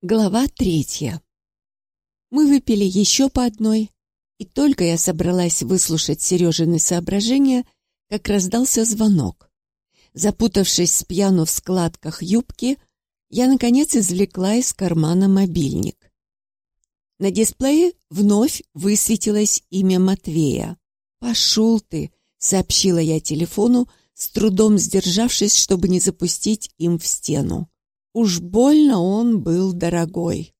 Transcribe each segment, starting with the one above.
Глава третья. Мы выпили еще по одной, и только я собралась выслушать Сережины соображения, как раздался звонок. Запутавшись с пьяну в складках юбки, я, наконец, извлекла из кармана мобильник. На дисплее вновь высветилось имя Матвея. «Пошел ты!» — сообщила я телефону, с трудом сдержавшись, чтобы не запустить им в стену. Уж больно он был дорогой.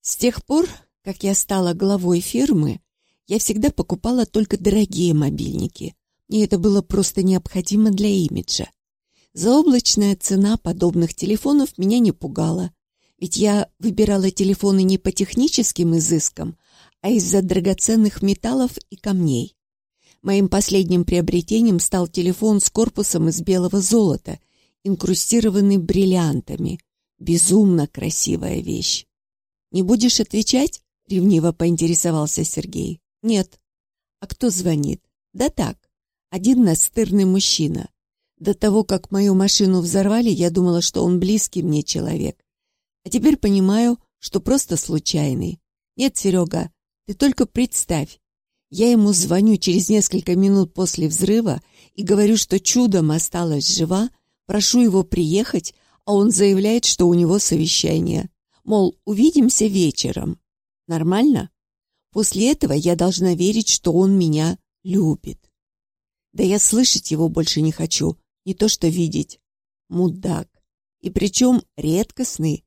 С тех пор, как я стала главой фирмы, я всегда покупала только дорогие мобильники. Мне это было просто необходимо для имиджа. Заоблачная цена подобных телефонов меня не пугала, ведь я выбирала телефоны не по техническим изыскам, а из-за драгоценных металлов и камней. Моим последним приобретением стал телефон с корпусом из белого золота, инкрустированный бриллиантами. Безумно красивая вещь. «Не будешь отвечать?» — ревниво поинтересовался Сергей. «Нет». «А кто звонит?» «Да так. Один настырный мужчина. До того, как мою машину взорвали, я думала, что он близкий мне человек. А теперь понимаю, что просто случайный. Нет, Серега, ты только представь. Я ему звоню через несколько минут после взрыва и говорю, что чудом осталась жива, прошу его приехать, а он заявляет, что у него совещание. Мол, увидимся вечером. Нормально? После этого я должна верить, что он меня любит. Да я слышать его больше не хочу, не то что видеть. Мудак. И причем редкостный.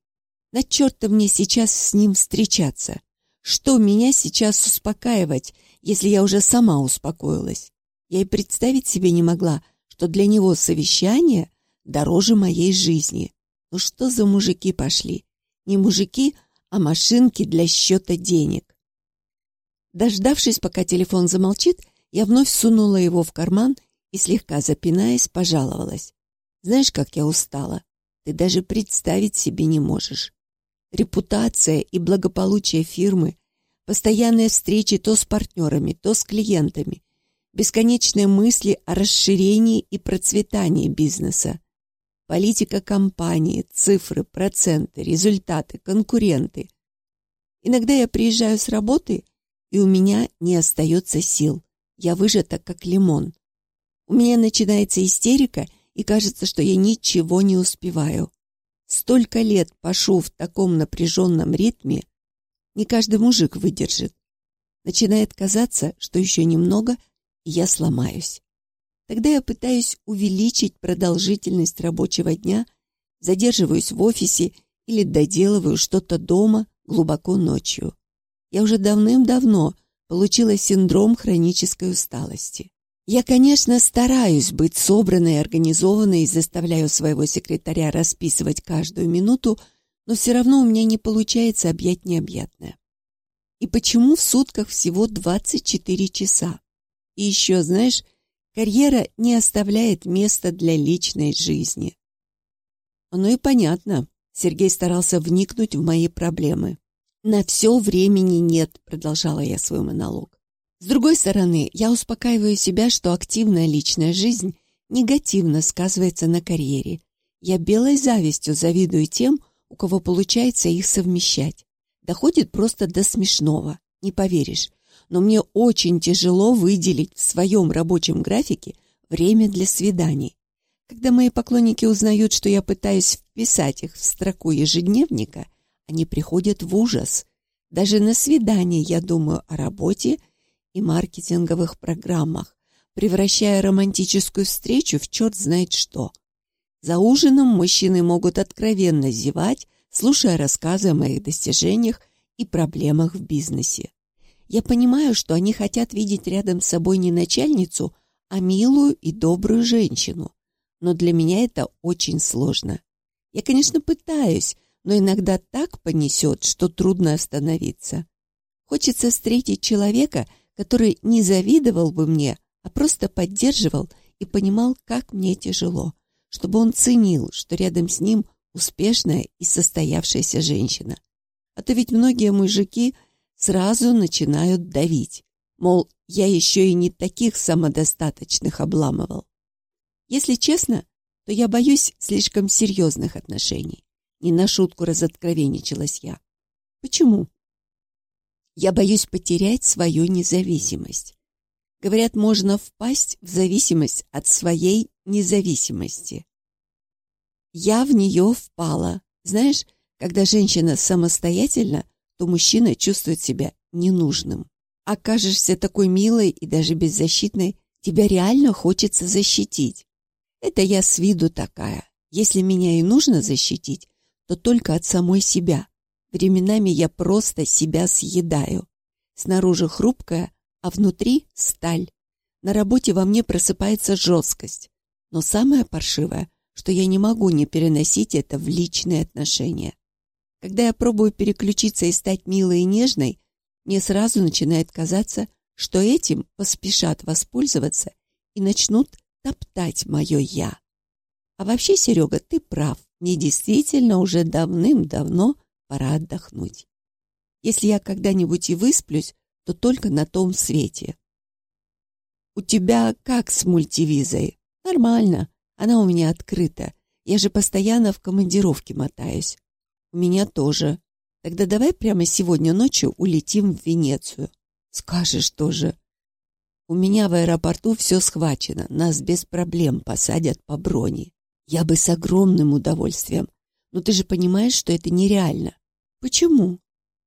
На черта мне сейчас с ним встречаться? Что меня сейчас успокаивать, если я уже сама успокоилась? Я и представить себе не могла, что для него совещание дороже моей жизни. Ну что за мужики пошли? Не мужики, а машинки для счета денег. Дождавшись, пока телефон замолчит, я вновь сунула его в карман и, слегка запинаясь, пожаловалась. Знаешь, как я устала? Ты даже представить себе не можешь. Репутация и благополучие фирмы, постоянные встречи то с партнерами, то с клиентами, бесконечные мысли о расширении и процветании бизнеса. Политика компании, цифры, проценты, результаты, конкуренты. Иногда я приезжаю с работы, и у меня не остается сил. Я выжата, как лимон. У меня начинается истерика, и кажется, что я ничего не успеваю. Столько лет пошу в таком напряженном ритме, не каждый мужик выдержит. Начинает казаться, что еще немного, и я сломаюсь. Тогда я пытаюсь увеличить продолжительность рабочего дня, задерживаюсь в офисе или доделываю что-то дома глубоко ночью. Я уже давным-давно получила синдром хронической усталости. Я, конечно, стараюсь быть собранной и организованной и заставляю своего секретаря расписывать каждую минуту, но все равно у меня не получается объять необъятное. И почему в сутках всего 24 часа? И еще, знаешь, Карьера не оставляет места для личной жизни. Оно и понятно. Сергей старался вникнуть в мои проблемы. «На все времени нет», — продолжала я свой монолог. С другой стороны, я успокаиваю себя, что активная личная жизнь негативно сказывается на карьере. Я белой завистью завидую тем, у кого получается их совмещать. Доходит просто до смешного, не поверишь но мне очень тяжело выделить в своем рабочем графике время для свиданий. Когда мои поклонники узнают, что я пытаюсь вписать их в строку ежедневника, они приходят в ужас. Даже на свидание я думаю о работе и маркетинговых программах, превращая романтическую встречу в черт знает что. За ужином мужчины могут откровенно зевать, слушая рассказы о моих достижениях и проблемах в бизнесе. Я понимаю, что они хотят видеть рядом с собой не начальницу, а милую и добрую женщину. Но для меня это очень сложно. Я, конечно, пытаюсь, но иногда так понесет, что трудно остановиться. Хочется встретить человека, который не завидовал бы мне, а просто поддерживал и понимал, как мне тяжело, чтобы он ценил, что рядом с ним успешная и состоявшаяся женщина. А то ведь многие мужики сразу начинают давить. Мол, я еще и не таких самодостаточных обламывал. Если честно, то я боюсь слишком серьезных отношений. Не на шутку разоткровенничалась я. Почему? Я боюсь потерять свою независимость. Говорят, можно впасть в зависимость от своей независимости. Я в нее впала. Знаешь, когда женщина самостоятельна, то мужчина чувствует себя ненужным. Окажешься такой милой и даже беззащитной, тебя реально хочется защитить. Это я с виду такая. Если меня и нужно защитить, то только от самой себя. Временами я просто себя съедаю. Снаружи хрупкая, а внутри сталь. На работе во мне просыпается жесткость. Но самое паршивое, что я не могу не переносить это в личные отношения. Когда я пробую переключиться и стать милой и нежной, мне сразу начинает казаться, что этим поспешат воспользоваться и начнут топтать мое «я». А вообще, Серега, ты прав. Мне действительно уже давным-давно пора отдохнуть. Если я когда-нибудь и высплюсь, то только на том свете. «У тебя как с мультивизой?» «Нормально. Она у меня открыта. Я же постоянно в командировке мотаюсь». «У меня тоже. Тогда давай прямо сегодня ночью улетим в Венецию». «Скажешь тоже». «У меня в аэропорту все схвачено. Нас без проблем посадят по броне. Я бы с огромным удовольствием. Но ты же понимаешь, что это нереально. Почему?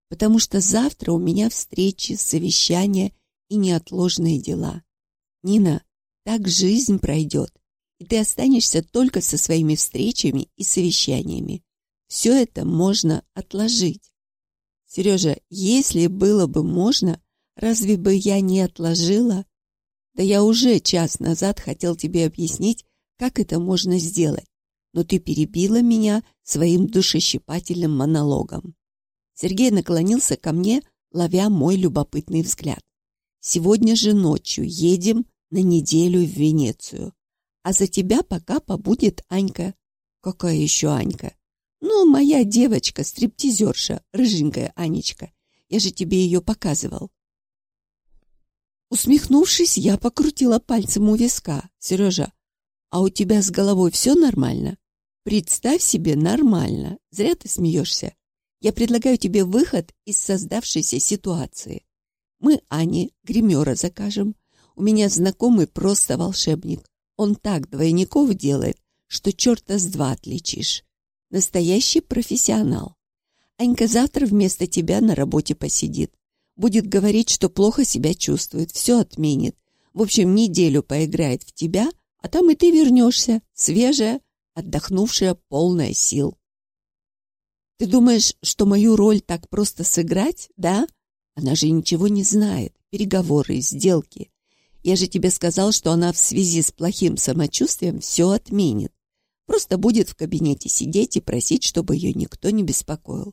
Потому что завтра у меня встречи, совещания и неотложные дела. Нина, так жизнь пройдет, и ты останешься только со своими встречами и совещаниями. Все это можно отложить. Сережа, если было бы можно, разве бы я не отложила? Да я уже час назад хотел тебе объяснить, как это можно сделать, но ты перебила меня своим душещипательным монологом. Сергей наклонился ко мне, ловя мой любопытный взгляд. Сегодня же ночью едем на неделю в Венецию. А за тебя пока побудет Анька. Какая еще Анька? Ну, моя девочка, стриптизерша, рыженькая Анечка. Я же тебе ее показывал. Усмехнувшись, я покрутила пальцем у виска. Сережа, а у тебя с головой все нормально? Представь себе, нормально. Зря ты смеешься. Я предлагаю тебе выход из создавшейся ситуации. Мы Ане гримера закажем. У меня знакомый просто волшебник. Он так двойников делает, что черта с два отличишь. Настоящий профессионал. Анька завтра вместо тебя на работе посидит. Будет говорить, что плохо себя чувствует, все отменит. В общем, неделю поиграет в тебя, а там и ты вернешься, свежая, отдохнувшая, полная сил. Ты думаешь, что мою роль так просто сыграть, да? Она же ничего не знает. Переговоры, сделки. Я же тебе сказал, что она в связи с плохим самочувствием все отменит. Просто будет в кабинете сидеть и просить, чтобы ее никто не беспокоил.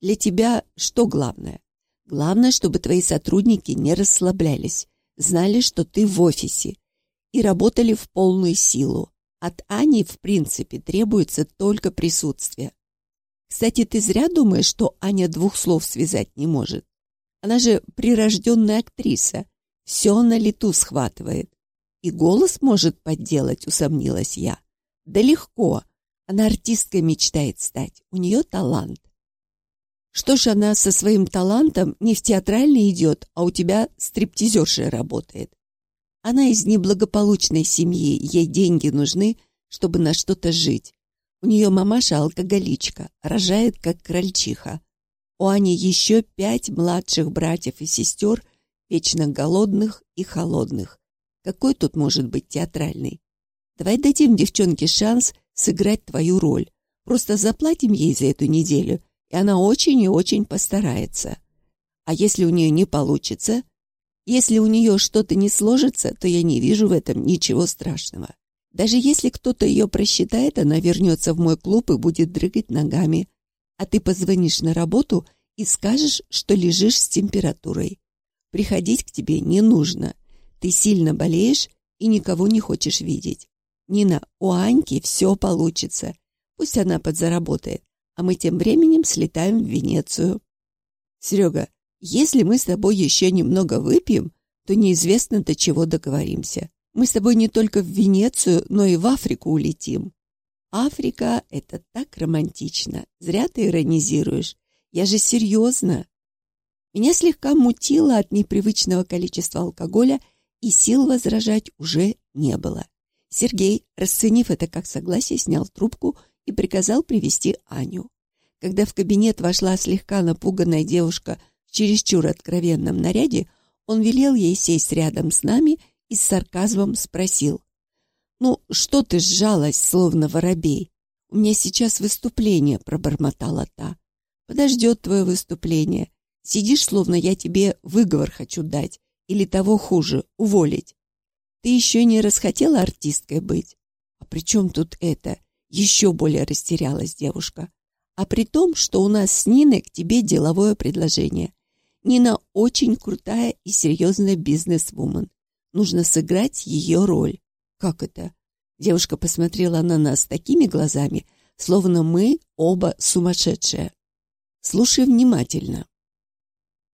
Для тебя что главное? Главное, чтобы твои сотрудники не расслаблялись, знали, что ты в офисе и работали в полную силу. От Ани, в принципе, требуется только присутствие. Кстати, ты зря думаешь, что Аня двух слов связать не может. Она же прирожденная актриса, все на лету схватывает. И голос может подделать, усомнилась я. Да легко. Она артисткой мечтает стать. У нее талант. Что ж она со своим талантом не в театральный идет, а у тебя стриптизершей работает. Она из неблагополучной семьи, ей деньги нужны, чтобы на что-то жить. У нее мамаша алкоголичка, рожает как крольчиха. У Ани еще пять младших братьев и сестер, вечно голодных и холодных. Какой тут может быть театральный? Давай дадим девчонке шанс сыграть твою роль. Просто заплатим ей за эту неделю, и она очень и очень постарается. А если у нее не получится? Если у нее что-то не сложится, то я не вижу в этом ничего страшного. Даже если кто-то ее просчитает, она вернется в мой клуб и будет дрыгать ногами. А ты позвонишь на работу и скажешь, что лежишь с температурой. Приходить к тебе не нужно. Ты сильно болеешь и никого не хочешь видеть. Нина, у Аньки все получится. Пусть она подзаработает, а мы тем временем слетаем в Венецию. Серега, если мы с тобой еще немного выпьем, то неизвестно до чего договоримся. Мы с тобой не только в Венецию, но и в Африку улетим. Африка — это так романтично. Зря ты иронизируешь. Я же серьезно. Меня слегка мутило от непривычного количества алкоголя, и сил возражать уже не было. Сергей, расценив это как согласие, снял трубку и приказал привести Аню. Когда в кабинет вошла слегка напуганная девушка в чересчур откровенном наряде, он велел ей сесть рядом с нами и с сарказмом спросил. «Ну, что ты сжалась, словно воробей? У меня сейчас выступление», — пробормотала та. «Подождет твое выступление. Сидишь, словно я тебе выговор хочу дать, или того хуже, уволить. Ты еще не расхотела артисткой быть? А при чем тут это? Еще более растерялась девушка. А при том, что у нас с Ниной к тебе деловое предложение. Нина очень крутая и серьезная бизнес-вумен. Нужно сыграть ее роль. Как это? Девушка посмотрела на нас такими глазами, словно мы оба сумасшедшие. Слушай внимательно.